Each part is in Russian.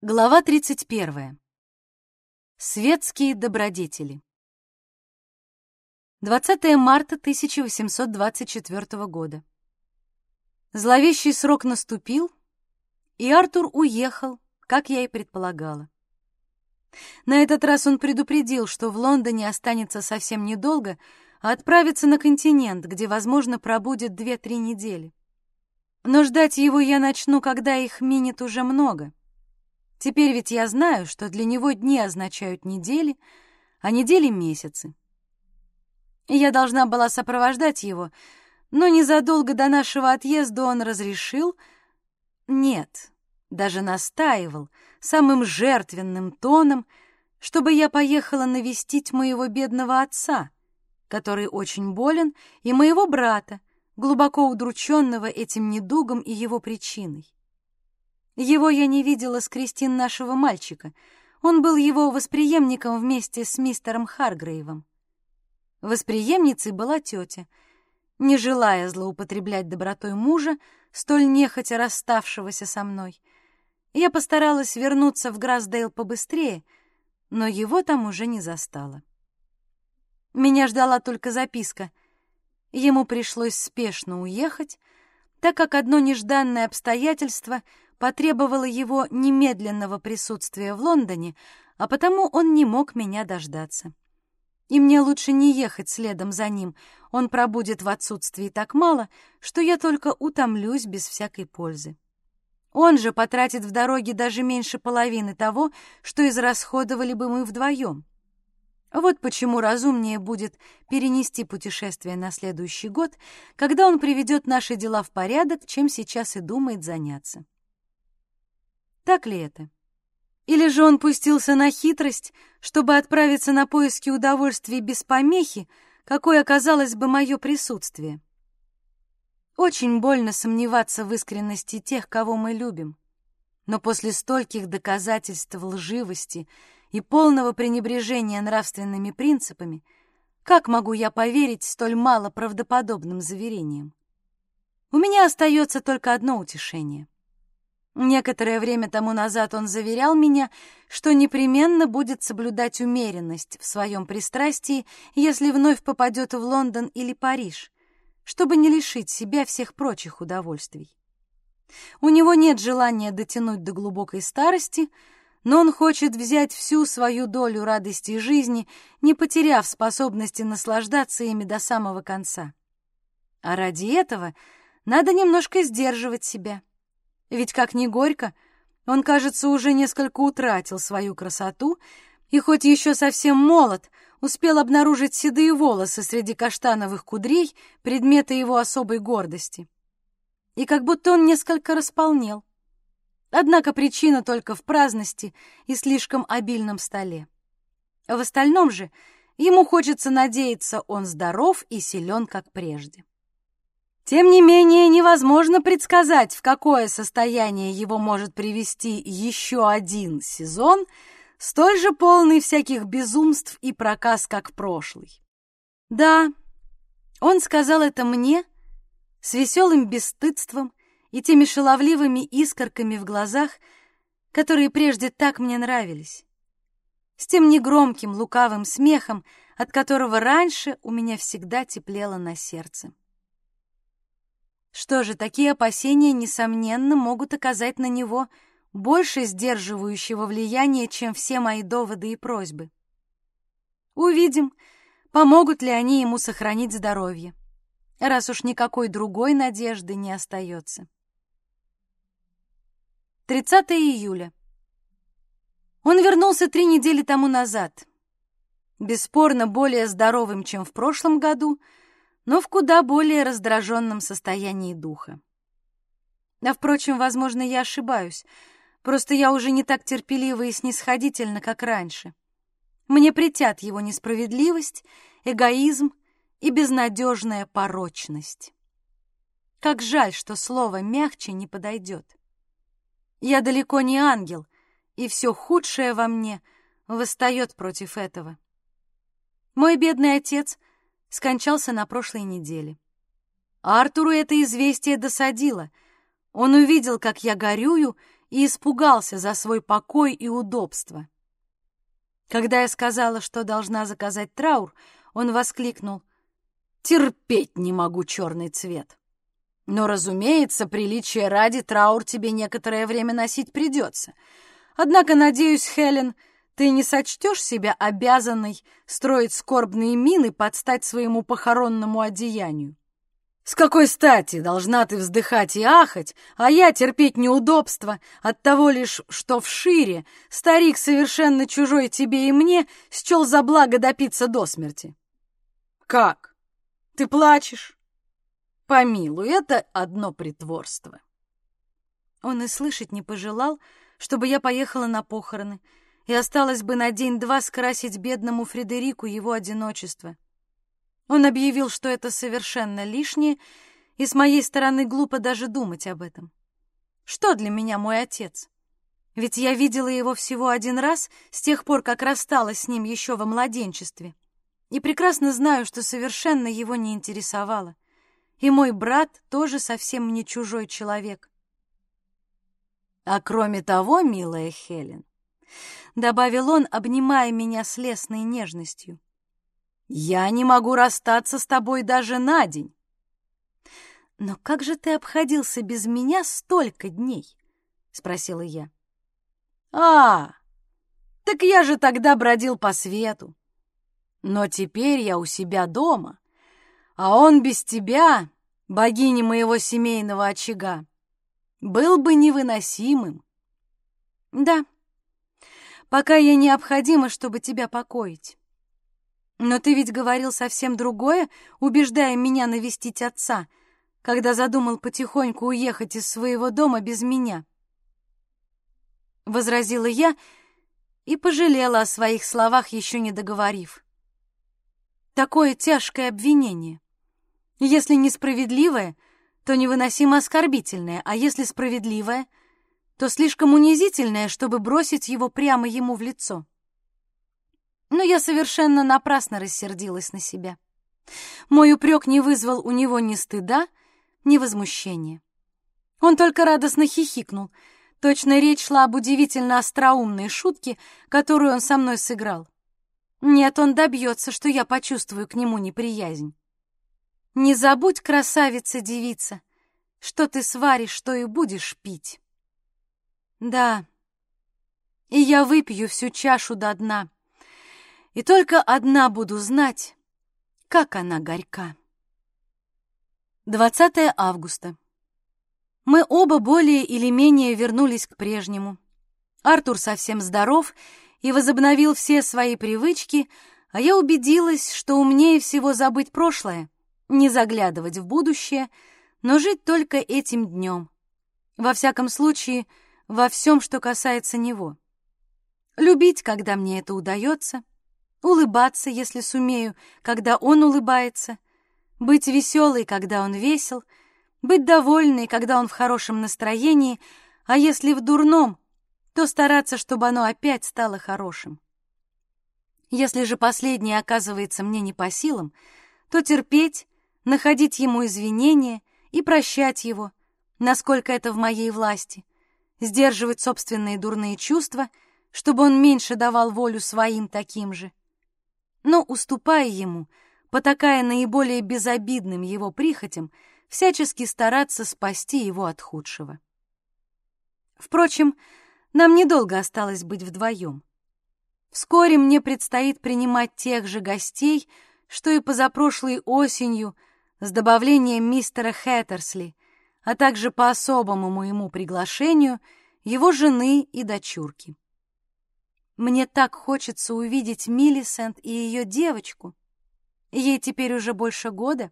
Глава 31. Светские добродетели. 20 марта 1824 года. Зловещий срок наступил, и Артур уехал, как я и предполагала. На этот раз он предупредил, что в Лондоне останется совсем недолго, а отправится на континент, где, возможно, пробудет две-три недели. Но ждать его я начну, когда их минет уже много — Теперь ведь я знаю, что для него дни означают недели, а недели — месяцы. Я должна была сопровождать его, но незадолго до нашего отъезда он разрешил... Нет, даже настаивал самым жертвенным тоном, чтобы я поехала навестить моего бедного отца, который очень болен, и моего брата, глубоко удрученного этим недугом и его причиной. Его я не видела с Кристин нашего мальчика. Он был его восприемником вместе с мистером Харгрейвом. Восприемницей была тетя. Не желая злоупотреблять добротой мужа, столь нехотя расставшегося со мной, я постаралась вернуться в Грасдейл побыстрее, но его там уже не застала. Меня ждала только записка. Ему пришлось спешно уехать, так как одно нежданное обстоятельство — потребовала его немедленного присутствия в Лондоне, а потому он не мог меня дождаться. И мне лучше не ехать следом за ним, он пробудет в отсутствии так мало, что я только утомлюсь без всякой пользы. Он же потратит в дороге даже меньше половины того, что израсходовали бы мы вдвоем. Вот почему разумнее будет перенести путешествие на следующий год, когда он приведет наши дела в порядок, чем сейчас и думает заняться. Так ли это? Или же он пустился на хитрость, чтобы отправиться на поиски удовольствий без помехи, какой оказалось бы мое присутствие? Очень больно сомневаться в искренности тех, кого мы любим. Но после стольких доказательств лживости и полного пренебрежения нравственными принципами, как могу я поверить столь мало правдоподобным заверениям? У меня остается только одно утешение — Некоторое время тому назад он заверял меня, что непременно будет соблюдать умеренность в своем пристрастии, если вновь попадет в Лондон или Париж, чтобы не лишить себя всех прочих удовольствий. У него нет желания дотянуть до глубокой старости, но он хочет взять всю свою долю радости жизни, не потеряв способности наслаждаться ими до самого конца. А ради этого надо немножко сдерживать себя — ведь как ни горько, он, кажется, уже несколько утратил свою красоту и хоть еще совсем молод, успел обнаружить седые волосы среди каштановых кудрей, предметы его особой гордости. И как будто он несколько располнел. Однако причина только в праздности и слишком обильном столе. В остальном же ему хочется надеяться, он здоров и силен, как прежде. Тем не менее, невозможно предсказать, в какое состояние его может привести еще один сезон, столь же полный всяких безумств и проказ, как прошлый. Да, он сказал это мне с веселым бесстыдством и теми шаловливыми искорками в глазах, которые прежде так мне нравились, с тем негромким лукавым смехом, от которого раньше у меня всегда теплело на сердце. Что же, такие опасения, несомненно, могут оказать на него больше сдерживающего влияния, чем все мои доводы и просьбы. Увидим, помогут ли они ему сохранить здоровье, раз уж никакой другой надежды не остается. 30 июля. Он вернулся три недели тому назад. Бесспорно, более здоровым, чем в прошлом году — но в куда более раздраженном состоянии духа. А, впрочем, возможно, я ошибаюсь. Просто я уже не так терпелива и снисходительна, как раньше. Мне притят его несправедливость, эгоизм и безнадежная порочность. Как жаль, что слово «мягче» не подойдет. Я далеко не ангел, и все худшее во мне восстает против этого. Мой бедный отец скончался на прошлой неделе. Артуру это известие досадило. Он увидел, как я горюю, и испугался за свой покой и удобство. Когда я сказала, что должна заказать траур, он воскликнул «Терпеть не могу черный цвет». Но, разумеется, приличие ради траур тебе некоторое время носить придется. Однако, надеюсь, Хелен, ты не сочтешь себя обязанной строить скорбные мины под стать своему похоронному одеянию. С какой стати должна ты вздыхать и ахать, а я терпеть неудобства от того лишь, что в шире старик, совершенно чужой тебе и мне, счел за благо допиться до смерти? Как? Ты плачешь? Помилуй, это одно притворство. Он и слышать не пожелал, чтобы я поехала на похороны, и осталось бы на день-два скрасить бедному Фредерику его одиночество. Он объявил, что это совершенно лишнее, и с моей стороны глупо даже думать об этом. Что для меня мой отец? Ведь я видела его всего один раз с тех пор, как рассталась с ним еще во младенчестве, и прекрасно знаю, что совершенно его не интересовало. И мой брат тоже совсем мне чужой человек. А кроме того, милая Хелен, добавил он, обнимая меня с лесной нежностью, я не могу расстаться с тобой даже на день. Но как же ты обходился без меня столько дней? спросила я. А, так я же тогда бродил по свету. Но теперь я у себя дома, а он без тебя, богини моего семейного очага, был бы невыносимым. Да, пока я необходима, чтобы тебя покоить. Но ты ведь говорил совсем другое, убеждая меня навестить отца, когда задумал потихоньку уехать из своего дома без меня. Возразила я и пожалела о своих словах, еще не договорив. Такое тяжкое обвинение. Если несправедливое, то невыносимо оскорбительное, а если справедливое, то слишком унизительное, чтобы бросить его прямо ему в лицо. Но я совершенно напрасно рассердилась на себя. Мой упрек не вызвал у него ни стыда, ни возмущения. Он только радостно хихикнул. Точно речь шла об удивительно остроумной шутке, которую он со мной сыграл. Нет, он добьется, что я почувствую к нему неприязнь. Не забудь, красавица-девица, что ты сваришь, что и будешь пить. Да, и я выпью всю чашу до дна и только одна буду знать, как она горька. 20 августа. Мы оба более или менее вернулись к прежнему. Артур совсем здоров и возобновил все свои привычки, а я убедилась, что умнее всего забыть прошлое, не заглядывать в будущее, но жить только этим днем. Во всяком случае, во всем, что касается него. Любить, когда мне это удается, улыбаться, если сумею, когда он улыбается, быть веселой, когда он весел, быть довольной, когда он в хорошем настроении, а если в дурном, то стараться, чтобы оно опять стало хорошим. Если же последнее оказывается мне не по силам, то терпеть, находить ему извинения и прощать его, насколько это в моей власти, сдерживать собственные дурные чувства, чтобы он меньше давал волю своим таким же, но, уступая ему, потакая наиболее безобидным его прихотям, всячески стараться спасти его от худшего. Впрочем, нам недолго осталось быть вдвоем. Вскоре мне предстоит принимать тех же гостей, что и позапрошлой осенью с добавлением мистера Хэттерсли, а также по особому моему приглашению его жены и дочурки. Мне так хочется увидеть Миллисент и ее девочку. Ей теперь уже больше года,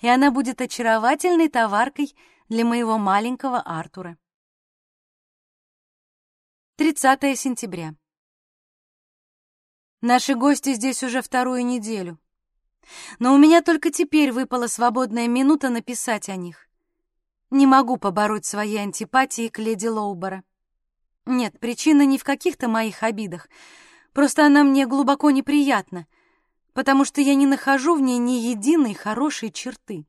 и она будет очаровательной товаркой для моего маленького Артура. 30 сентября. Наши гости здесь уже вторую неделю. Но у меня только теперь выпала свободная минута написать о них. Не могу побороть свои антипатии к леди Лоубора. Нет, причина не в каких-то моих обидах. Просто она мне глубоко неприятна, потому что я не нахожу в ней ни единой хорошей черты.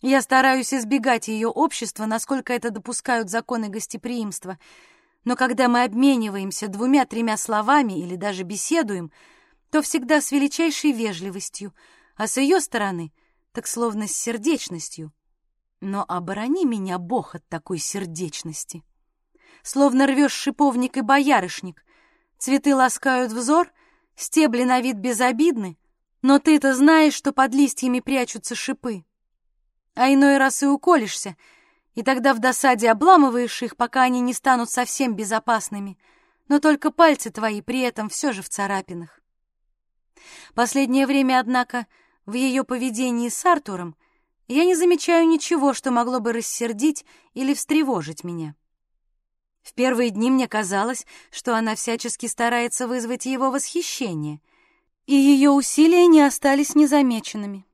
Я стараюсь избегать ее общества, насколько это допускают законы гостеприимства. Но когда мы обмениваемся двумя-тремя словами или даже беседуем, то всегда с величайшей вежливостью, а с ее стороны так словно с сердечностью. Но оборони меня, Бог, от такой сердечности. Словно рвешь шиповник и боярышник. Цветы ласкают взор, стебли на вид безобидны, но ты-то знаешь, что под листьями прячутся шипы. А иной раз и уколешься, и тогда в досаде обламываешь их, пока они не станут совсем безопасными, но только пальцы твои при этом все же в царапинах. Последнее время, однако, в ее поведении с Артуром я не замечаю ничего, что могло бы рассердить или встревожить меня. В первые дни мне казалось, что она всячески старается вызвать его восхищение, и ее усилия не остались незамеченными.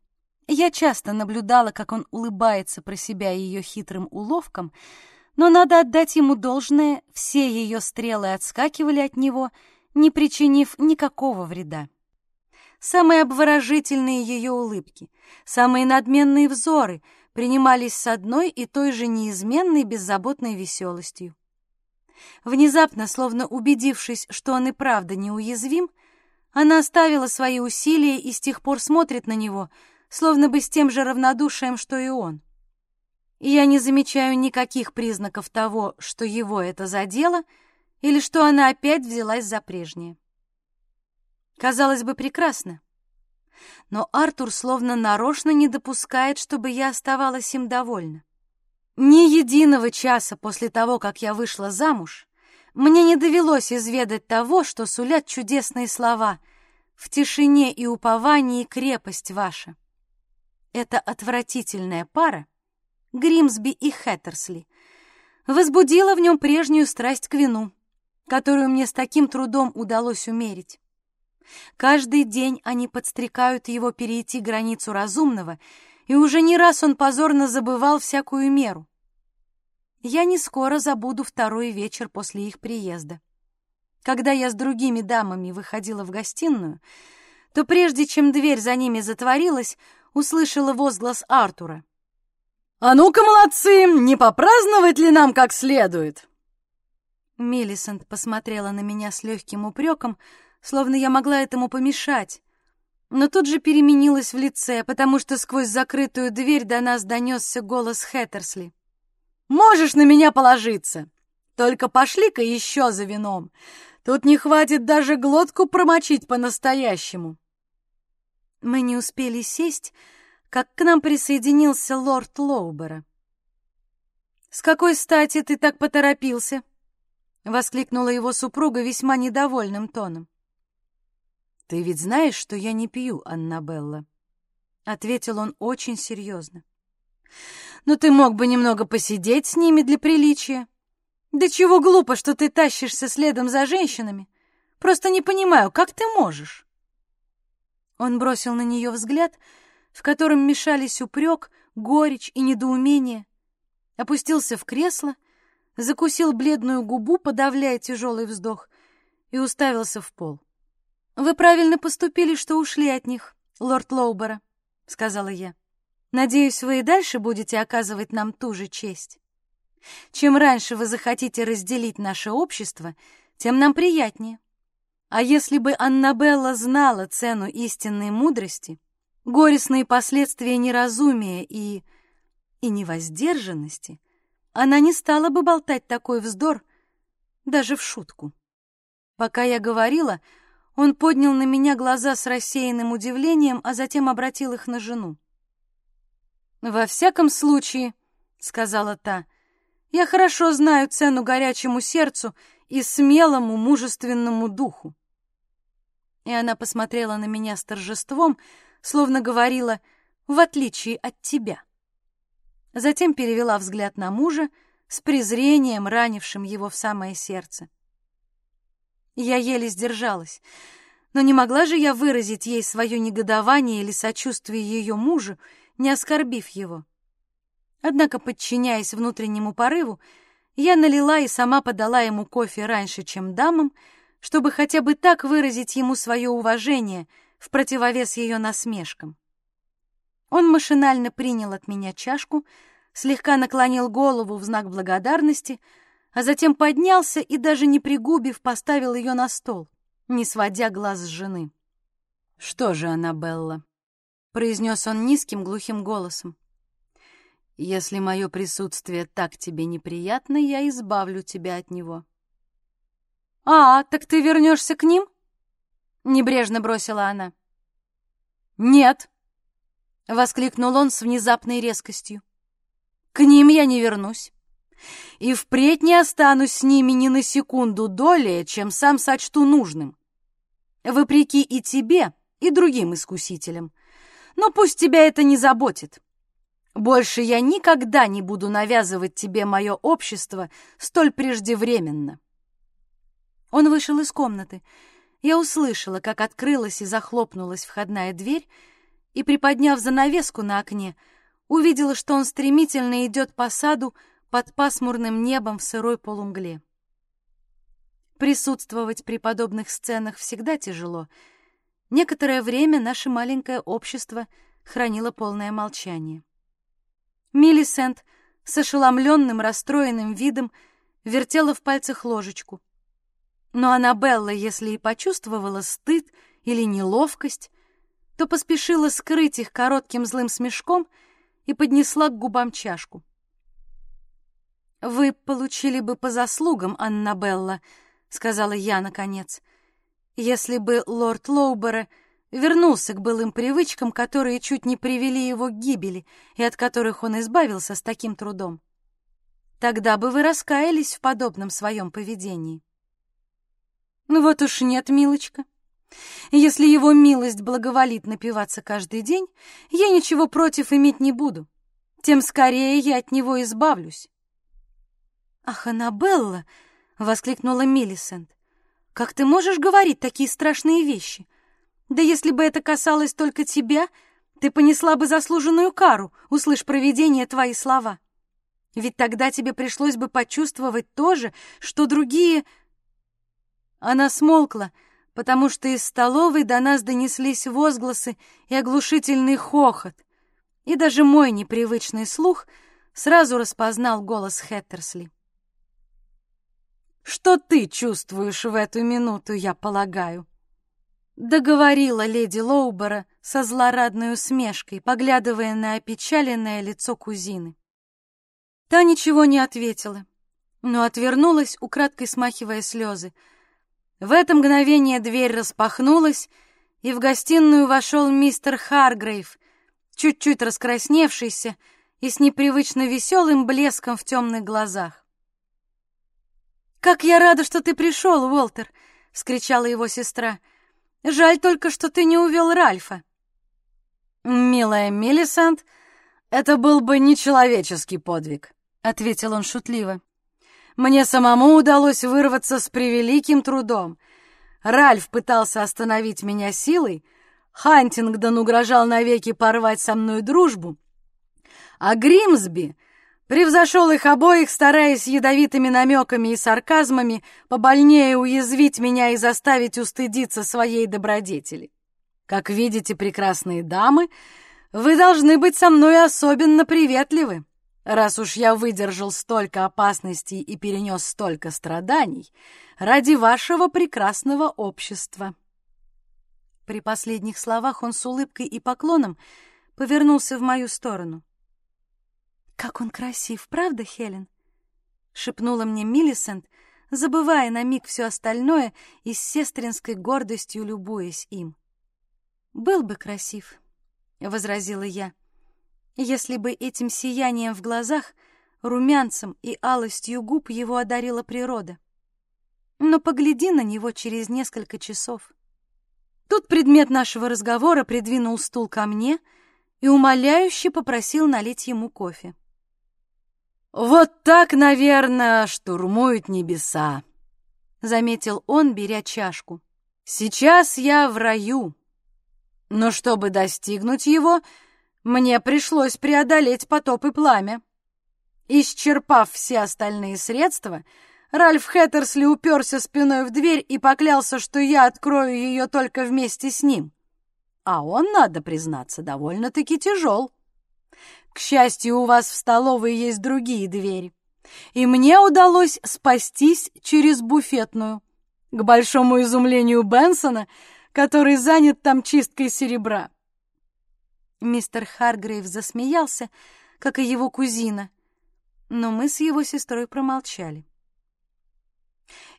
Я часто наблюдала, как он улыбается про себя ее хитрым уловкам, но надо отдать ему должное, все ее стрелы отскакивали от него, не причинив никакого вреда. Самые обворожительные ее улыбки, самые надменные взоры принимались с одной и той же неизменной беззаботной веселостью. Внезапно, словно убедившись, что он и правда неуязвим, она оставила свои усилия и с тех пор смотрит на него — словно бы с тем же равнодушием, что и он. И я не замечаю никаких признаков того, что его это задело, или что она опять взялась за прежнее. Казалось бы, прекрасно. Но Артур словно нарочно не допускает, чтобы я оставалась им довольна. Ни единого часа после того, как я вышла замуж, мне не довелось изведать того, что сулят чудесные слова «В тишине и уповании крепость ваша». Эта отвратительная пара, Гримсби и Хэттерсли, возбудила в нем прежнюю страсть к вину, которую мне с таким трудом удалось умерить. Каждый день они подстрекают его перейти границу разумного, и уже не раз он позорно забывал всякую меру. Я не скоро забуду второй вечер после их приезда. Когда я с другими дамами выходила в гостиную, то прежде чем дверь за ними затворилась, услышала возглас Артура. «А ну-ка, молодцы! Не попраздновать ли нам как следует?» Миллисент посмотрела на меня с легким упреком, словно я могла этому помешать, но тут же переменилась в лице, потому что сквозь закрытую дверь до нас донесся голос Хэттерсли. «Можешь на меня положиться! Только пошли-ка еще за вином! Тут не хватит даже глотку промочить по-настоящему!» Мы не успели сесть, как к нам присоединился лорд Лоубера. «С какой стати ты так поторопился?» — воскликнула его супруга весьма недовольным тоном. «Ты ведь знаешь, что я не пью, Аннабелла?» — ответил он очень серьезно. «Но ты мог бы немного посидеть с ними для приличия. Да чего глупо, что ты тащишься следом за женщинами. Просто не понимаю, как ты можешь?» Он бросил на нее взгляд, в котором мешались упрек, горечь и недоумение, опустился в кресло, закусил бледную губу, подавляя тяжелый вздох, и уставился в пол. «Вы правильно поступили, что ушли от них, лорд Лоубера», — сказала я. «Надеюсь, вы и дальше будете оказывать нам ту же честь. Чем раньше вы захотите разделить наше общество, тем нам приятнее». А если бы Аннабелла знала цену истинной мудрости, горестные последствия неразумия и... и невоздержанности, она не стала бы болтать такой вздор даже в шутку. Пока я говорила, он поднял на меня глаза с рассеянным удивлением, а затем обратил их на жену. «Во всяком случае», — сказала та, — «я хорошо знаю цену горячему сердцу и смелому мужественному духу и она посмотрела на меня с торжеством, словно говорила «в отличие от тебя». Затем перевела взгляд на мужа с презрением, ранившим его в самое сердце. Я еле сдержалась, но не могла же я выразить ей свое негодование или сочувствие ее мужу, не оскорбив его. Однако, подчиняясь внутреннему порыву, я налила и сама подала ему кофе раньше, чем дамам, чтобы хотя бы так выразить ему свое уважение в противовес ее насмешкам. Он машинально принял от меня чашку, слегка наклонил голову в знак благодарности, а затем поднялся и, даже не пригубив, поставил ее на стол, не сводя глаз с жены. «Что же, Аннабелла?» — произнес он низким глухим голосом. «Если мое присутствие так тебе неприятно, я избавлю тебя от него». «А, так ты вернешься к ним?» — небрежно бросила она. «Нет!» — воскликнул он с внезапной резкостью. «К ним я не вернусь. И впредь не останусь с ними ни на секунду долее, чем сам сочту нужным. Вопреки и тебе, и другим искусителям. Но пусть тебя это не заботит. Больше я никогда не буду навязывать тебе мое общество столь преждевременно». Он вышел из комнаты. Я услышала, как открылась и захлопнулась входная дверь, и, приподняв занавеску на окне, увидела, что он стремительно идет по саду под пасмурным небом в сырой полумгле. Присутствовать при подобных сценах всегда тяжело. Некоторое время наше маленькое общество хранило полное молчание. Миллисент с ошеломленным, расстроенным видом вертела в пальцах ложечку — но Аннабелла, если и почувствовала стыд или неловкость, то поспешила скрыть их коротким злым смешком и поднесла к губам чашку. «Вы получили бы по заслугам, Аннабелла», — сказала я наконец, «если бы лорд Лоубера вернулся к былым привычкам, которые чуть не привели его к гибели и от которых он избавился с таким трудом. Тогда бы вы раскаялись в подобном своем поведении». Ну вот уж нет, милочка. Если его милость благоволит напиваться каждый день, я ничего против иметь не буду. Тем скорее я от него избавлюсь. «Ах, Аннабелла!» — воскликнула Миллисент. «Как ты можешь говорить такие страшные вещи? Да если бы это касалось только тебя, ты понесла бы заслуженную кару, услышь провидение твои слова. Ведь тогда тебе пришлось бы почувствовать то же, что другие она смолкла, потому что из столовой до нас донеслись возгласы и оглушительный хохот, и даже мой непривычный слух сразу распознал голос Хеттерсли. «Что ты чувствуешь в эту минуту, я полагаю?» Договорила леди Лоубера со злорадной усмешкой, поглядывая на опечаленное лицо кузины. Та ничего не ответила, но отвернулась, украдкой смахивая слезы, в это мгновение дверь распахнулась, и в гостиную вошел мистер Харгрейв, чуть-чуть раскрасневшийся и с непривычно веселым блеском в темных глазах. «Как я рада, что ты пришел, Уолтер!» — вскричала его сестра. «Жаль только, что ты не увел Ральфа». «Милая Миллисент, это был бы нечеловеческий подвиг», — ответил он шутливо. Мне самому удалось вырваться с превеликим трудом. Ральф пытался остановить меня силой, Хантингдон угрожал навеки порвать со мной дружбу, а Гримсби превзошел их обоих, стараясь ядовитыми намеками и сарказмами побольнее уязвить меня и заставить устыдиться своей добродетели. Как видите, прекрасные дамы, вы должны быть со мной особенно приветливы раз уж я выдержал столько опасностей и перенес столько страданий ради вашего прекрасного общества». При последних словах он с улыбкой и поклоном повернулся в мою сторону. «Как он красив, правда, Хелен?» — шепнула мне Миллисент, забывая на миг все остальное и с сестринской гордостью любуясь им. «Был бы красив», — возразила я если бы этим сиянием в глазах, румянцем и алостью губ его одарила природа. Но погляди на него через несколько часов. Тут предмет нашего разговора придвинул стул ко мне и умоляюще попросил налить ему кофе. «Вот так, наверное, штурмуют небеса», — заметил он, беря чашку. «Сейчас я в раю, но чтобы достигнуть его, — мне пришлось преодолеть потоп и пламя. Исчерпав все остальные средства, Ральф Хэттерсли уперся спиной в дверь и поклялся, что я открою ее только вместе с ним. а он, надо признаться, довольно-таки тяжел. К счастью, у вас в столовой есть другие двери, и мне удалось спастись через буфетную, к большому изумлению Бенсона, который занят там чисткой серебра. Мистер Харгрейв засмеялся, как и его кузина, но мы с его сестрой промолчали.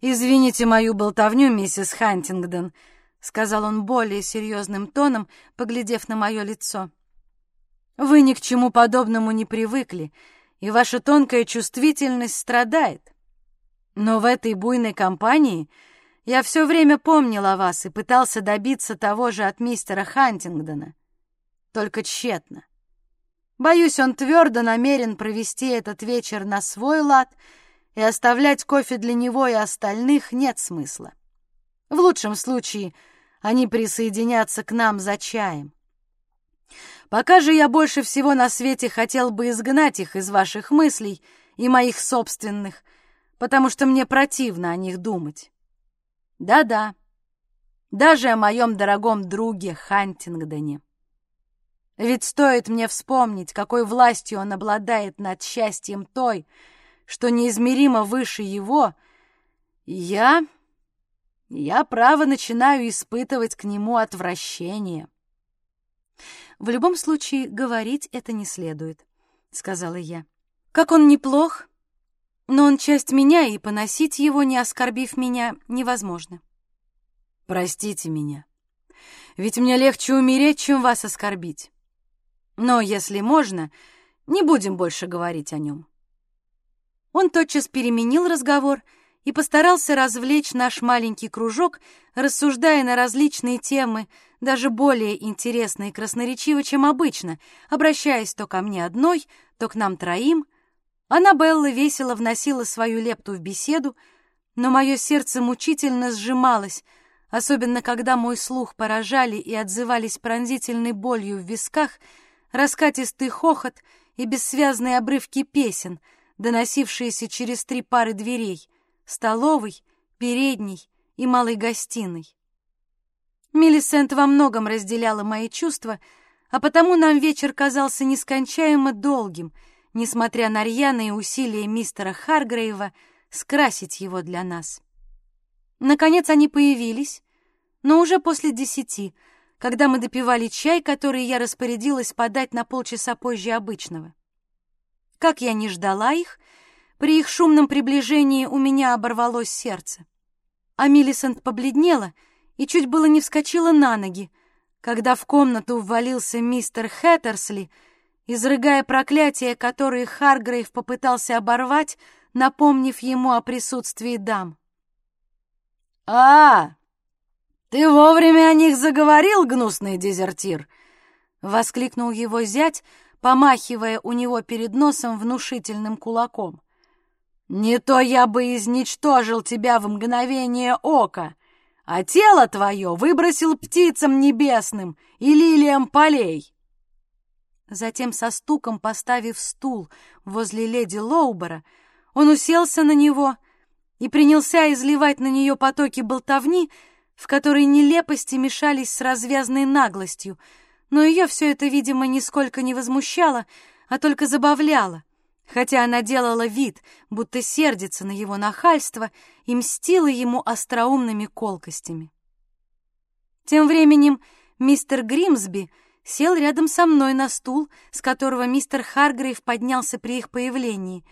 «Извините мою болтовню, миссис Хантингдон», — сказал он более серьезным тоном, поглядев на мое лицо. «Вы ни к чему подобному не привыкли, и ваша тонкая чувствительность страдает. Но в этой буйной компании я все время помнил о вас и пытался добиться того же от мистера Хантингдона. Только тщетно. Боюсь, он твердо намерен провести этот вечер на свой лад — и оставлять кофе для него и остальных нет смысла. В лучшем случае они присоединятся к нам за чаем. Пока же я больше всего на свете хотел бы изгнать их из ваших мыслей и моих собственных, потому что мне противно о них думать. Да-да, даже о моем дорогом друге Хантингдоне. Ведь стоит мне вспомнить, какой властью он обладает над счастьем той, что неизмеримо выше его, я... я, право, начинаю испытывать к нему отвращение. «В любом случае, говорить это не следует», — сказала я. «Как он неплох, но он часть меня, и поносить его, не оскорбив меня, невозможно». «Простите меня, ведь мне легче умереть, чем вас оскорбить. Но, если можно, не будем больше говорить о нем». Он тотчас переменил разговор и постарался развлечь наш маленький кружок, рассуждая на различные темы, даже более интересные и красноречиво, чем обычно, обращаясь то ко мне одной, то к нам троим. Аннабелла весело вносила свою лепту в беседу, но мое сердце мучительно сжималось, особенно когда мой слух поражали и отзывались пронзительной болью в висках, раскатистый хохот и бессвязные обрывки песен — доносившиеся через три пары дверей — столовой, передней и малой гостиной. Миллисент во многом разделяла мои чувства, а потому нам вечер казался нескончаемо долгим, несмотря на рьяные усилия мистера Харгрейва скрасить его для нас. Наконец они появились, но уже после десяти, когда мы допивали чай, который я распорядилась подать на полчаса позже обычного. Как я не ждала их, при их шумном приближении у меня оборвалось сердце. А Миллисент побледнела и чуть было не вскочила на ноги, когда в комнату ввалился мистер Хэттерсли, изрыгая проклятие, которое Харгрейв попытался оборвать, напомнив ему о присутствии дам. «А, ты вовремя о них заговорил, гнусный дезертир!» — воскликнул его зять, помахивая у него перед носом внушительным кулаком. «Не то я бы изничтожил тебя в мгновение ока, а тело твое выбросил птицам небесным и лилиям полей». Затем, со стуком поставив стул возле леди Лоубера, он уселся на него и принялся изливать на нее потоки болтовни, в которой нелепости мешались с развязной наглостью — но ее все это, видимо, нисколько не возмущало, а только забавляло, хотя она делала вид, будто сердится на его нахальство и мстила ему остроумными колкостями. Тем временем мистер Гримсби сел рядом со мной на стул, с которого мистер Харгрейв поднялся при их появлении,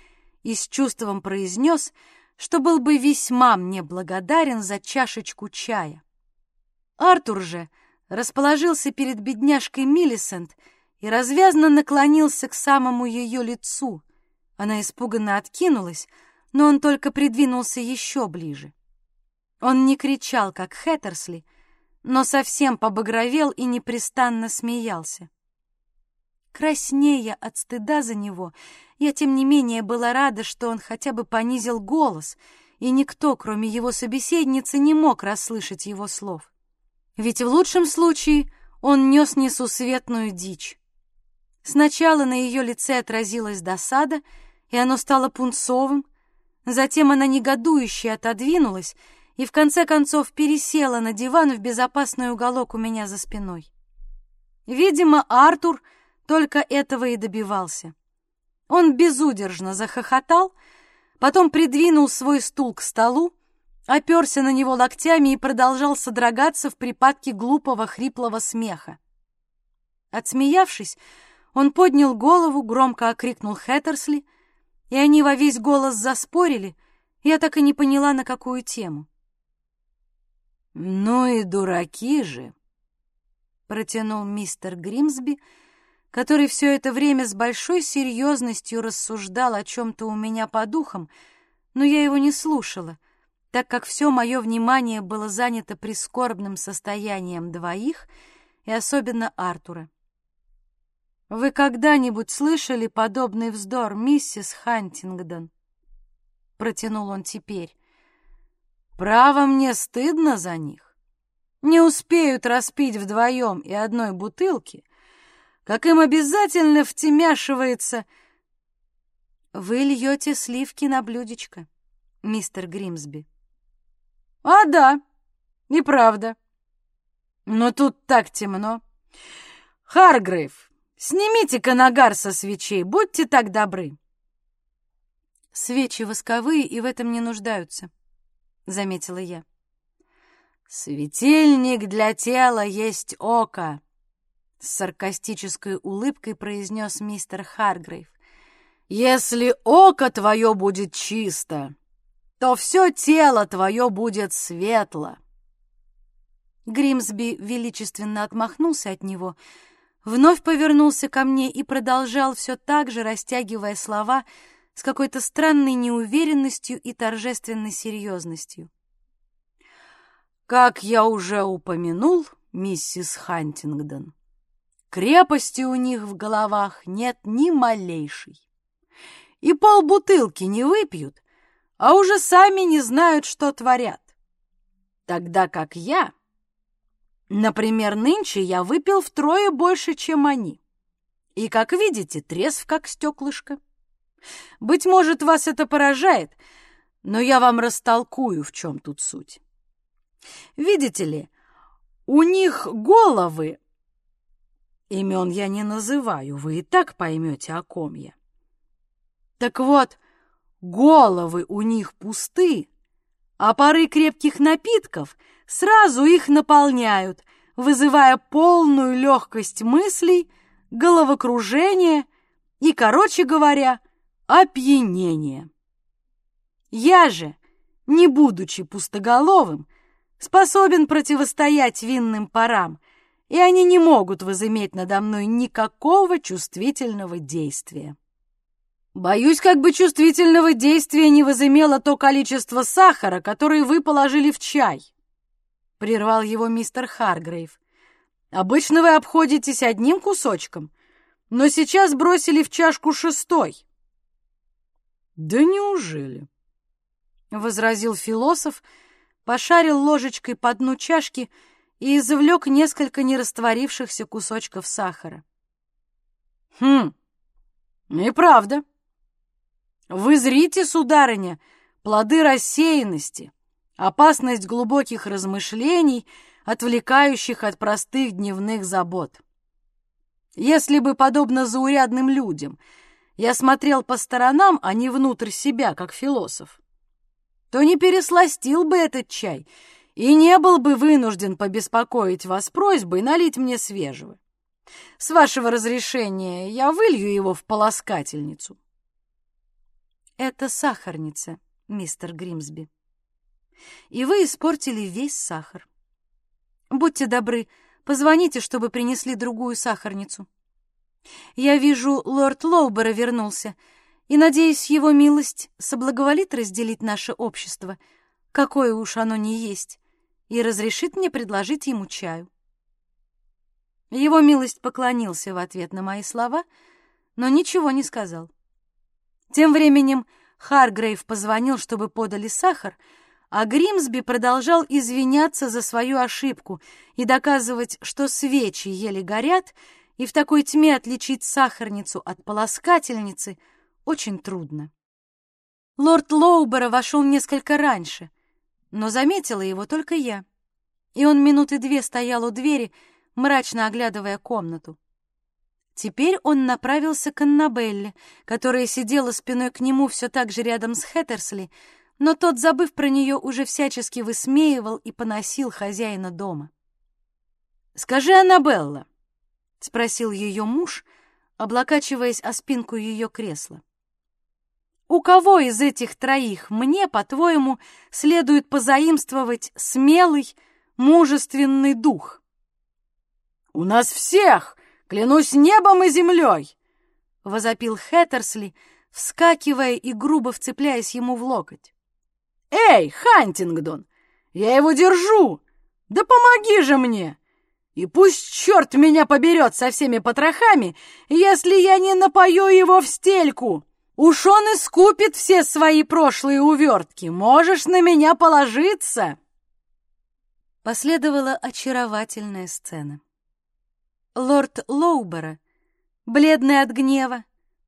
и с чувством произнес, что был бы весьма мне благодарен за чашечку чая. Артур же — расположился перед бедняжкой Миллисент и развязно наклонился к самому ее лицу. Она испуганно откинулась, но он только придвинулся еще ближе. Он не кричал, как Хэттерсли, но совсем побагровел и непрестанно смеялся. Краснея от стыда за него, я, тем не менее, была рада, что он хотя бы понизил голос, и никто, кроме его собеседницы, не мог расслышать его слов. Ведь в лучшем случае он нес несусветную дичь. Сначала на ее лице отразилась досада, и оно стало пунцовым, затем она негодующе отодвинулась и в конце концов пересела на диван в безопасный уголок у меня за спиной. Видимо, Артур только этого и добивался. Он безудержно захохотал, потом придвинул свой стул к столу, оперся на него локтями и продолжал содрогаться в припадке глупого хриплого смеха. Отсмеявшись, он поднял голову, громко окрикнул Хэттерсли, и они во весь голос заспорили, я так и не поняла, на какую тему. «Ну и дураки же!» — протянул мистер Гримсби, который все это время с большой серьезностью рассуждал о чем-то у меня по духам, но я его не слушала, так как все мое внимание было занято прискорбным состоянием двоих и особенно Артура. «Вы когда-нибудь слышали подобный вздор, миссис Хантингдон?» Протянул он теперь. «Право мне стыдно за них. Не успеют распить вдвоем и одной бутылки, как им обязательно втемяшивается...» «Вы льете сливки на блюдечко, мистер Гримсби». «А, да, неправда. Но тут так темно. Харгрейв, Снимите-ка нагар со свечей, будьте так добры. Свечи восковые и в этом не нуждаются, заметила я. Светильник для тела есть око, с саркастической улыбкой произнес мистер Харгрейв. Если око твое будет чисто, то все тело твое будет светло. Гримсби величественно отмахнулся от него — вновь повернулся ко мне и продолжал все так же, растягивая слова с какой-то странной неуверенностью и торжественной серьезностью. «Как я уже упомянул, миссис Хантингдон, крепости у них в головах нет ни малейшей. И полбутылки не выпьют, а уже сами не знают, что творят. Тогда как я Например, нынче я выпил втрое больше, чем они. И, как видите, трезв, как стеклышко. Быть может, вас это поражает, но я вам растолкую, в чем тут суть. Видите ли, у них головы... Имен я не называю, вы и так поймете, о ком я. Так вот, головы у них пусты, а пары крепких напитков сразу их наполняют, вызывая полную легкость мыслей, головокружение и, короче говоря, опьянение. Я же, не будучи пустоголовым, способен противостоять винным парам, и они не могут возыметь надо мной никакого чувствительного действия. Боюсь, как бы чувствительного действия не возымело то количество сахара, который вы положили в чай. Прервал его мистер Харгрейв. Обычно вы обходитесь одним кусочком, но сейчас бросили в чашку шестой. Да неужели? Возразил философ, пошарил ложечкой по дну чашки и извлек несколько нерастворившихся кусочков сахара. Хм, неправда. Вы зрите, сударыня, плоды рассеянности, опасность глубоких размышлений, отвлекающих от простых дневных забот. Если бы, подобно заурядным людям, я смотрел по сторонам, а не внутрь себя, как философ, то не пересластил бы этот чай и не был бы вынужден побеспокоить вас просьбой налить мне свежего. С вашего разрешения я вылью его в полоскательницу. Это сахарница, мистер Гримсби. И вы испортили весь сахар. Будьте добры, позвоните, чтобы принесли другую сахарницу. Я вижу, лорд Лоубера вернулся, и, надеюсь, его милость соблаговолит разделить наше общество, какое уж оно не есть, и разрешит мне предложить ему чаю. Его милость поклонился в ответ на мои слова, но ничего не сказал. Тем временем Харгрейв позвонил, чтобы подали сахар, а Гримсби продолжал извиняться за свою ошибку и доказывать, что свечи еле горят, и в такой тьме отличить сахарницу от полоскательницы очень трудно. Лорд Лоубера вошел несколько раньше, но заметила его только я. И он минуты две стоял у двери, мрачно оглядывая комнату. Теперь он направился к Аннабелле, которая сидела спиной к нему все так же рядом с Хэттерсли, но тот, забыв про нее, уже всячески высмеивал и поносил хозяина дома. «Скажи, Аннабелла», — спросил ее муж, облокачиваясь о спинку ее кресла. «У кого из этих троих мне, по-твоему, следует позаимствовать смелый, мужественный дух?» «У нас всех, клянусь небом и землей!» — возопил Хэттерсли, вскакивая и грубо вцепляясь ему в локоть. «Эй, Хантингдон, я его держу! Да помоги же мне! И пусть черт меня поберет со всеми потрохами, если я не напою его в стельку! Уж он искупит все свои прошлые увертки, можешь на меня положиться!» Последовала очаровательная сцена. Лорд Лоубера, бледный от гнева,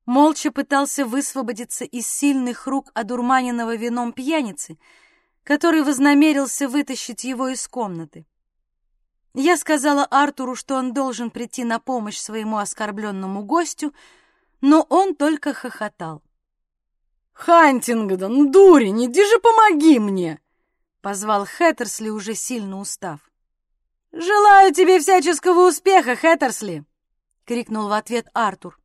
молча пытался высвободиться из сильных рук одурманенного вином пьяницы, который вознамерился вытащить его из комнаты. Я сказала Артуру, что он должен прийти на помощь своему оскорбленному гостю, но он только хохотал. «Хантингдон, дурень, иди же помоги мне!» — позвал Хэттерсли, уже сильно устав. «Желаю тебе всяческого успеха, Хэттерсли!» — крикнул в ответ Артур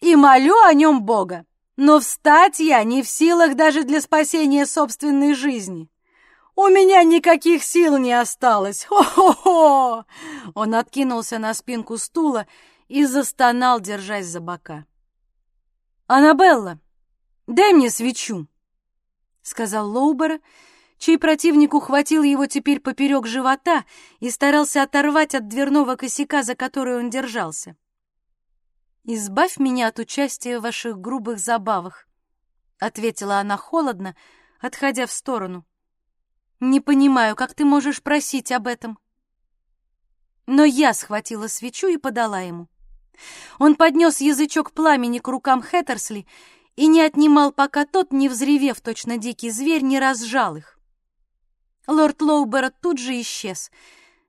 и молю о нем Бога. Но встать я не в силах даже для спасения собственной жизни. У меня никаких сил не осталось. Хо-хо-хо!» Он откинулся на спинку стула и застонал, держась за бока. «Аннабелла, дай мне свечу», — сказал Лоубера, чей противник ухватил его теперь поперек живота и старался оторвать от дверного косяка, за который он держался. «Избавь меня от участия в ваших грубых забавах», — ответила она холодно, отходя в сторону. «Не понимаю, как ты можешь просить об этом?» Но я схватила свечу и подала ему. Он поднес язычок пламени к рукам Хэттерсли и не отнимал, пока тот, не взревев точно дикий зверь, не разжал их. Лорд Лоубера тут же исчез.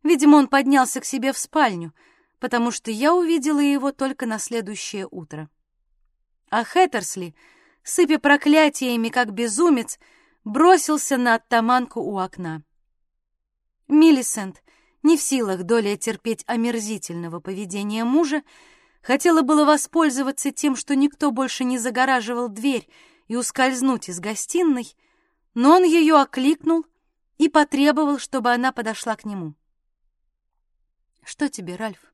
Видимо, он поднялся к себе в спальню — потому что я увидела его только на следующее утро. А Хэттерсли, сыпя проклятиями, как безумец, бросился на оттаманку у окна. Миллисент, не в силах долей терпеть омерзительного поведения мужа, хотела было воспользоваться тем, что никто больше не загораживал дверь, и ускользнуть из гостиной, но он ее окликнул и потребовал, чтобы она подошла к нему. «Что тебе, Ральф?»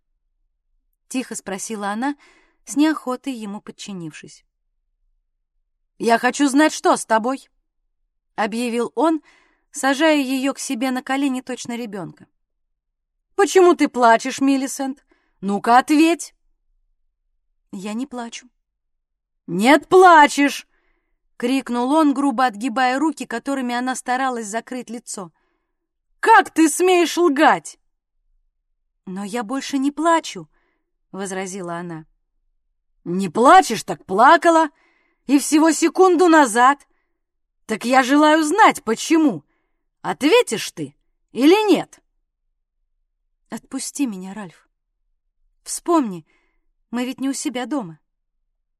— тихо спросила она, с неохотой ему подчинившись. «Я хочу знать, что с тобой», — объявил он, сажая ее к себе на колени точно ребенка. «Почему ты плачешь, Миллисент? Ну-ка, ответь!» «Я не плачу». «Нет, плачешь!» — крикнул он, грубо отгибая руки, которыми она старалась закрыть лицо. «Как ты смеешь лгать?» «Но я больше не плачу», — возразила она. «Не плачешь, так плакала, и всего секунду назад. Так я желаю знать, почему. Ответишь ты или нет?» «Отпусти меня, Ральф. Вспомни, мы ведь не у себя дома».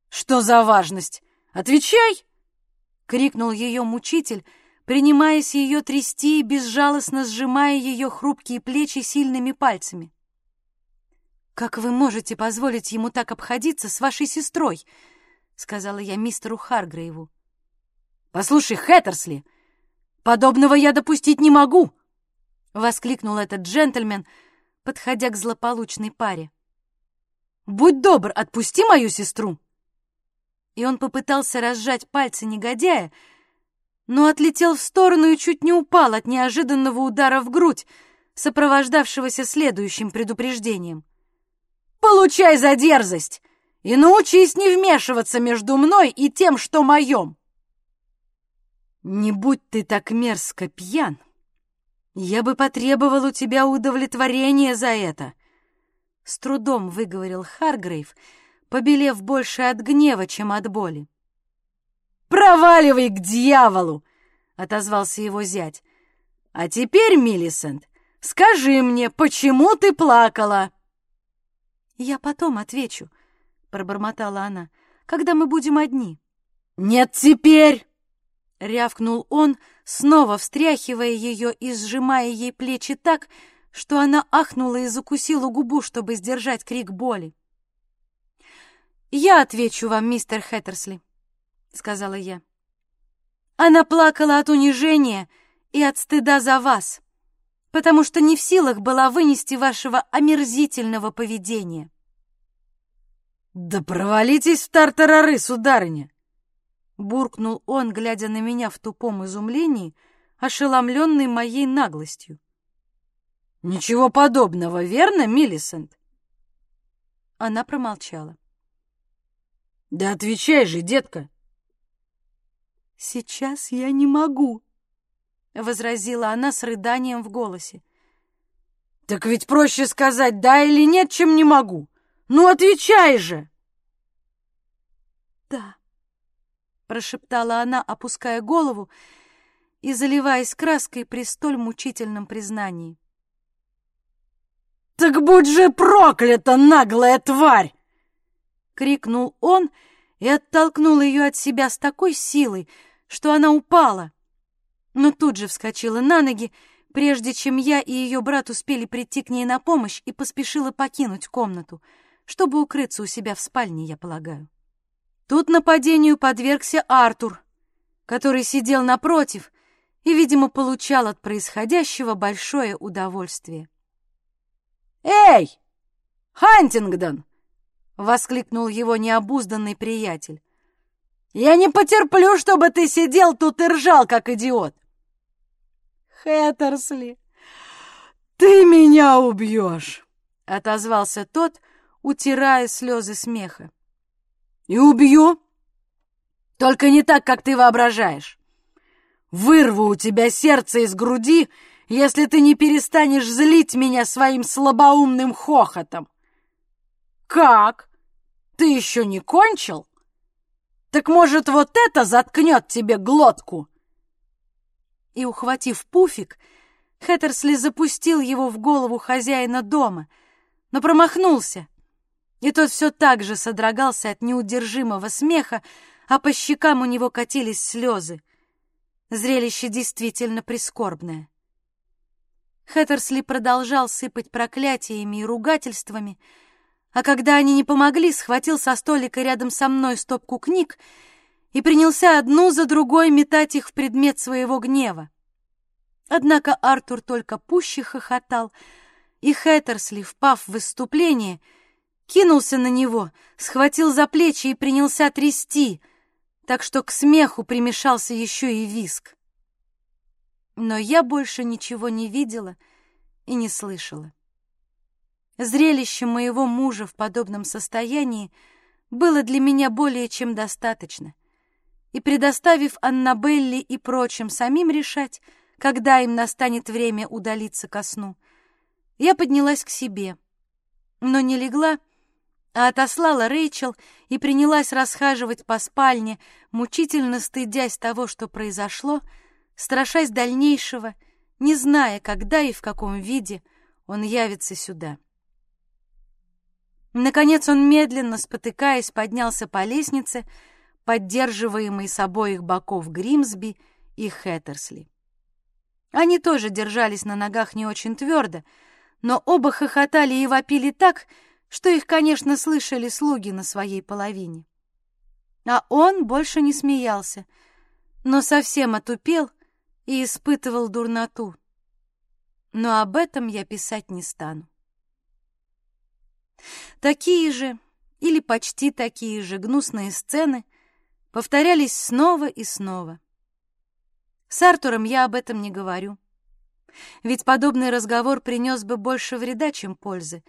«Что за важность? Отвечай!» — крикнул ее мучитель, принимаясь ее трясти и безжалостно сжимая ее хрупкие плечи сильными пальцами. «Как вы можете позволить ему так обходиться с вашей сестрой?» — сказала я мистеру Харгрейву. «Послушай, Хэттерсли, подобного я допустить не могу!» — воскликнул этот джентльмен, подходя к злополучной паре. «Будь добр, отпусти мою сестру!» И он попытался разжать пальцы негодяя, но отлетел в сторону и чуть не упал от неожиданного удара в грудь, сопровождавшегося следующим предупреждением — Получай за дерзость и научись не вмешиваться между мной и тем, что моем. Не будь ты так мерзко пьян, я бы потребовал у тебя удовлетворения за это. С трудом выговорил Харгрейв, побелев больше от гнева, чем от боли. «Проваливай к дьяволу!» — отозвался его зять. «А теперь, Миллисент, скажи мне, почему ты плакала?» «Я потом отвечу», — пробормотала она, — «когда мы будем одни». «Нет, теперь!» — рявкнул он, снова встряхивая ее и сжимая ей плечи так, что она ахнула и закусила губу, чтобы сдержать крик боли. «Я отвечу вам, мистер Хэттерсли», — сказала я. Она плакала от унижения и от стыда за вас, потому что не в силах была вынести вашего омерзительного поведения. «Да провалитесь в тартарары, сударыня!» Буркнул он, глядя на меня в тупом изумлении, ошеломленный моей наглостью. «Ничего подобного, верно, Миллисент?» Она промолчала. «Да отвечай же, детка!» «Сейчас я не могу», — возразила она с рыданием в голосе. «Так ведь проще сказать «да» или «нет», чем «не могу». Ну, отвечай же!» «Да», — прошептала она, опуская голову и заливаясь краской при столь мучительном признании. «Так будь же проклята, наглая тварь!» — крикнул он и оттолкнул ее от себя с такой силой, что она упала, но тут же вскочила на ноги, прежде чем я и ее брат успели прийти к ней на помощь и поспешила покинуть комнату, чтобы укрыться у себя в спальне, я полагаю. Тут нападению подвергся Артур, который сидел напротив и, видимо, получал от происходящего большое удовольствие. «Эй, Хантингдон!» — воскликнул его необузданный приятель. Я не потерплю, чтобы ты сидел тут и ржал, как идиот. Хэттерсли, ты меня убьешь, — отозвался тот, утирая слезы смеха. И убью, только не так, как ты воображаешь. Вырву у тебя сердце из груди, если ты не перестанешь злить меня своим слабоумным хохотом. Как? Ты еще не кончил? Так, может, вот это заткнет тебе глотку?» И, ухватив пуфик, Хэттерсли запустил его в голову хозяина дома, но промахнулся, и тот все так же содрогался от неудержимого смеха, а по щекам у него катились слезы. Зрелище действительно прискорбное. Хэттерсли продолжал сыпать проклятиями и ругательствами, а когда они не помогли, схватил со столика рядом со мной стопку книг и принялся одну за другой метать их в предмет своего гнева. Однако Артур только пуще хохотал, и Хэттерсли, впав в выступление, кинулся на него, схватил за плечи и принялся трясти, так что к смеху примешался еще и виск. Но я больше ничего не видела и не слышала. Зрелище моего мужа в подобном состоянии было для меня более чем достаточно. И предоставив Аннабелле и прочим самим решать, когда им настанет время удалиться ко сну, я поднялась к себе, но не легла, а отослала Рэйчел и принялась расхаживать по спальне, мучительно стыдясь того, что произошло, страшась дальнейшего, не зная, когда и в каком виде он явится сюда. Наконец он медленно, спотыкаясь, поднялся по лестнице, поддерживаемый с обоих боков Гримсби и Хэттерсли. Они тоже держались на ногах не очень твердо, но оба хохотали и вопили так, что их, конечно, слышали слуги на своей половине. А он больше не смеялся, но совсем отупел и испытывал дурноту. Но об этом я писать не стану. Такие же или почти такие же гнусные сцены повторялись снова и снова. С Артуром я об этом не говорю. Ведь подобный разговор принес бы больше вреда, чем пользы,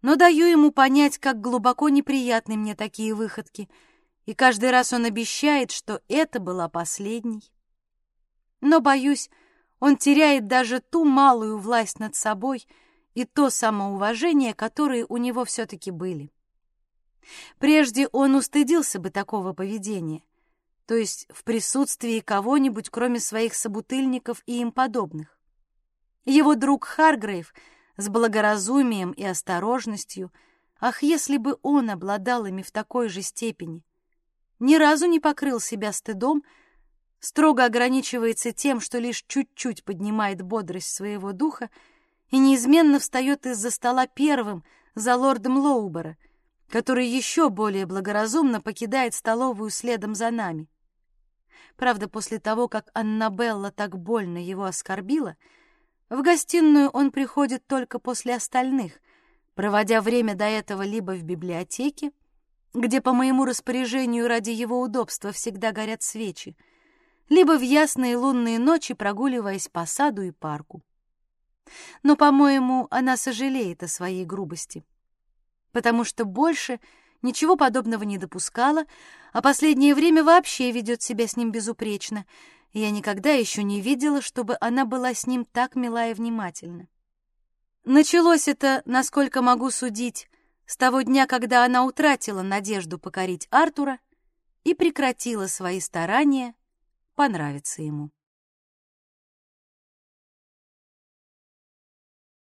но даю ему понять, как глубоко неприятны мне такие выходки, и каждый раз он обещает, что это была последней. Но, боюсь, он теряет даже ту малую власть над собой — и то самоуважение, которые у него все-таки были. Прежде он устыдился бы такого поведения, то есть в присутствии кого-нибудь, кроме своих собутыльников и им подобных. Его друг Харгрейв с благоразумием и осторожностью Ах, если бы он обладал ими в такой же степени! Ни разу не покрыл себя стыдом, строго ограничивается тем, что лишь чуть-чуть поднимает бодрость своего духа и неизменно встает из-за стола первым за лордом Лоубера, который еще более благоразумно покидает столовую следом за нами. Правда, после того, как Аннабелла так больно его оскорбила, в гостиную он приходит только после остальных, проводя время до этого либо в библиотеке, где по моему распоряжению ради его удобства всегда горят свечи, либо в ясные лунные ночи прогуливаясь по саду и парку. Но, по-моему, она сожалеет о своей грубости, потому что больше ничего подобного не допускала, а последнее время вообще ведет себя с ним безупречно. Я никогда еще не видела, чтобы она была с ним так мила и внимательна. Началось это, насколько могу судить, с того дня, когда она утратила надежду покорить Артура и прекратила свои старания понравиться ему.